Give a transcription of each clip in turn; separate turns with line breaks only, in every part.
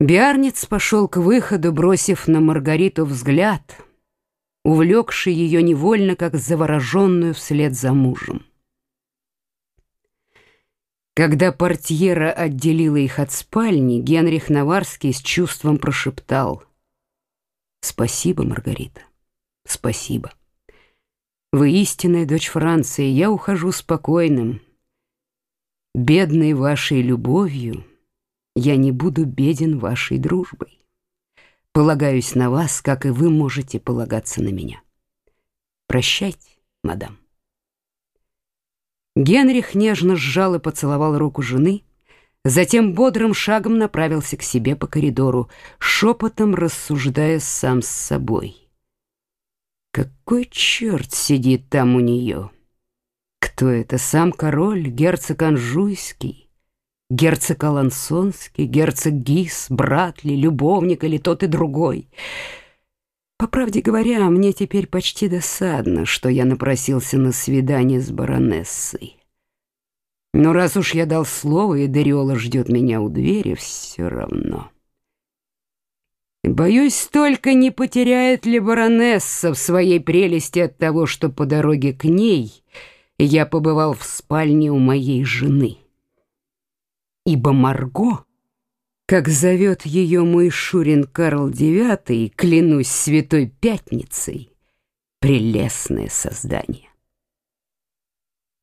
Биарниц пошел к выходу, бросив на Маргариту взгляд, увлекший ее невольно, как завороженную вслед за мужем. Когда портьера отделила их от спальни, Генрих Наварский с чувством прошептал «Спасибо, Маргарита, спасибо. Вы истинная дочь Франции, я ухожу спокойным. Бедной вашей любовью я не буду беден вашей дружбой. Полагаюсь на вас, как и вы можете полагаться на меня. Прощайте, мадам». Генрих нежно сжал и поцеловал руку жены, затем бодрым шагом направился к себе по коридору, шепотом рассуждая сам с собой. Какой черт сидит там у нее? Кто это, сам король, герцог Анжуйский, герцог Алансонский, герцог Гис, брат ли, любовник или тот и другой? По правде говоря, мне теперь почти досадно, что я напросился на свидание с баронессой. Но раз уж я дал слово, и Дариола ждет меня у двери, все равно. Боюсь, только не потеряет ли баронесса в своей прелести от того, что по дороге к ней я побывал в спальне у моей жены. Ибо Марго как зовет ее мой Шурин Карл IX, клянусь Святой Пятницей, прелестное создание.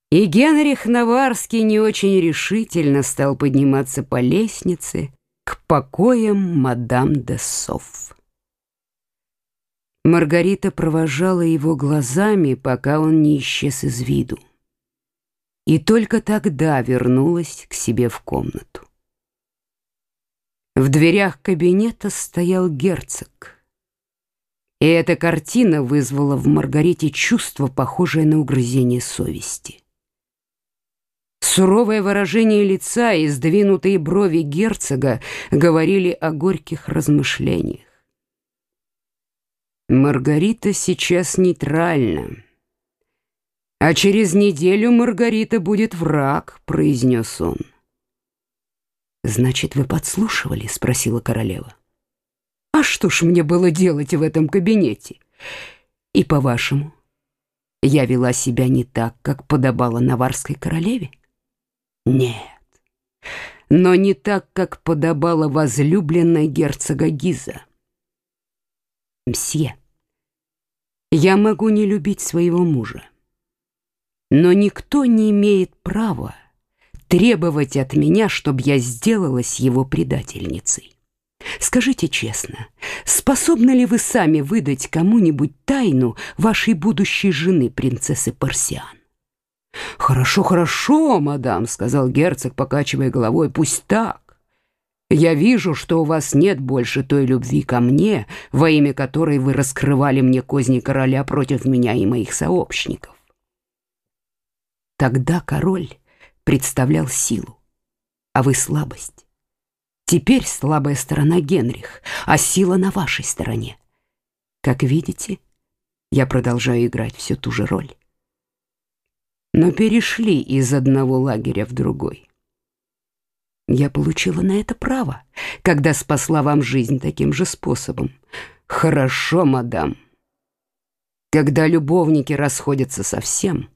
И Генрих Наварский не очень решительно стал подниматься по лестнице к покоям мадам де Софф. Маргарита провожала его глазами, пока он не исчез из виду. И только тогда вернулась к себе в комнату. В дверях кабинета стоял герцог. И эта картина вызвала в Маргарите чувство, похожее на угрызение совести. Суровое выражение лица и сдвинутые брови герцога говорили о горьких размышлениях. Маргарита сейчас нейтральна. А через неделю Маргарита будет враг, произнес он. «Значит, вы подслушивали?» — спросила королева. «А что ж мне было делать в этом кабинете? И, по-вашему, я вела себя не так, как подобало наварской королеве? Нет, но не так, как подобало возлюбленной герцога Гиза. Мсье, я могу не любить своего мужа, но никто не имеет права требовать от меня, чтобы я сделалась его предательницей. Скажите честно, способны ли вы сами выдать кому-нибудь тайну вашей будущей жены, принцессы Парсиан? «Хорошо, хорошо, мадам», — сказал герцог, покачивая головой, — «пусть так. Я вижу, что у вас нет больше той любви ко мне, во имя которой вы раскрывали мне козни короля против меня и моих сообщников». Тогда король представлял силу, а вы слабость. Теперь слабая сторона Генрих, а сила на вашей стороне. Как видите, я продолжаю играть всю ту же роль. Но перешли из одного лагеря в другой. Я получила на это право, когда спасла вам жизнь таким же способом. Хорошо, мадам. Когда любовники расходятся совсем,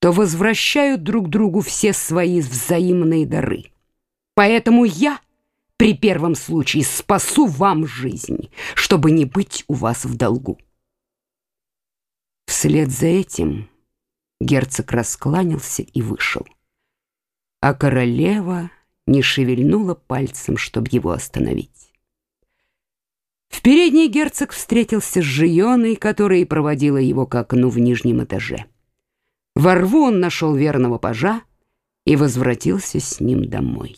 то возвращают друг другу все свои взаимные дары. Поэтому я при первом случае спасу вам жизнь, чтобы не быть у вас в долгу. Вслед за этим герцог раскланялся и вышел, а королева не шевельнула пальцем, чтобы его остановить. В передней герцог встретился с Жионой, которая проводила его к окну в нижнем этаже. Во рву он нашел верного пажа и возвратился с ним домой.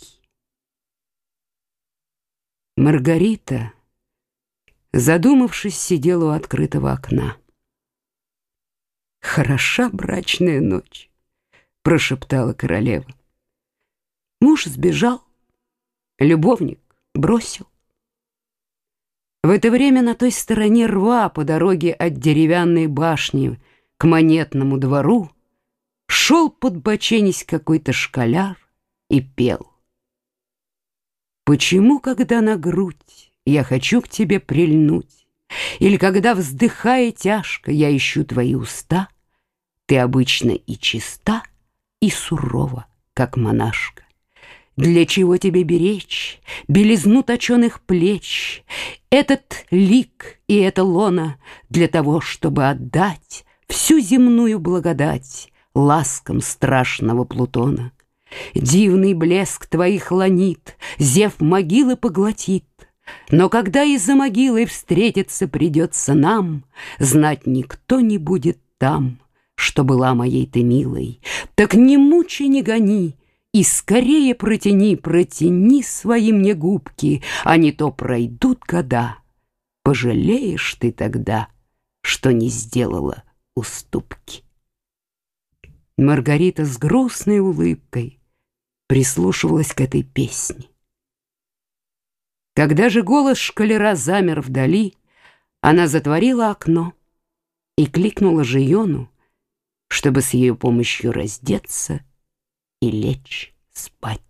Маргарита, задумавшись, сидела у открытого окна. «Хороша брачная ночь», — прошептала королева. Муж сбежал, любовник бросил. В это время на той стороне рва по дороге от деревянной башни к монетному двору шел подбоченись какой-то школяр и пел. Почему, когда на грудь я хочу к тебе прильнуть, Или когда, вздыхая тяжко, я ищу твои уста, Ты обычно и чиста, и сурова, как монашка? Для чего тебе беречь белизну точеных плеч, Этот лик и эта лона для того, чтобы отдать Всю земную благодать ласкам страшного Плутона? Дивный блеск твоих ланит, зев могилы поглотит. Но когда из-за могилы встретиться придется нам, Знать никто не будет там, что была моей ты милой. Так не мучи, не гони, и скорее протяни, протяни свои мне губки, А не то пройдут года. Пожалеешь ты тогда, что не сделала уступки. Маргарита с грустной улыбкой прислушивалась к этой песне. Когда же голос шкалера замер вдали, она затворила окно и кликнула Жиону, чтобы с ее помощью раздеться и лечь спать.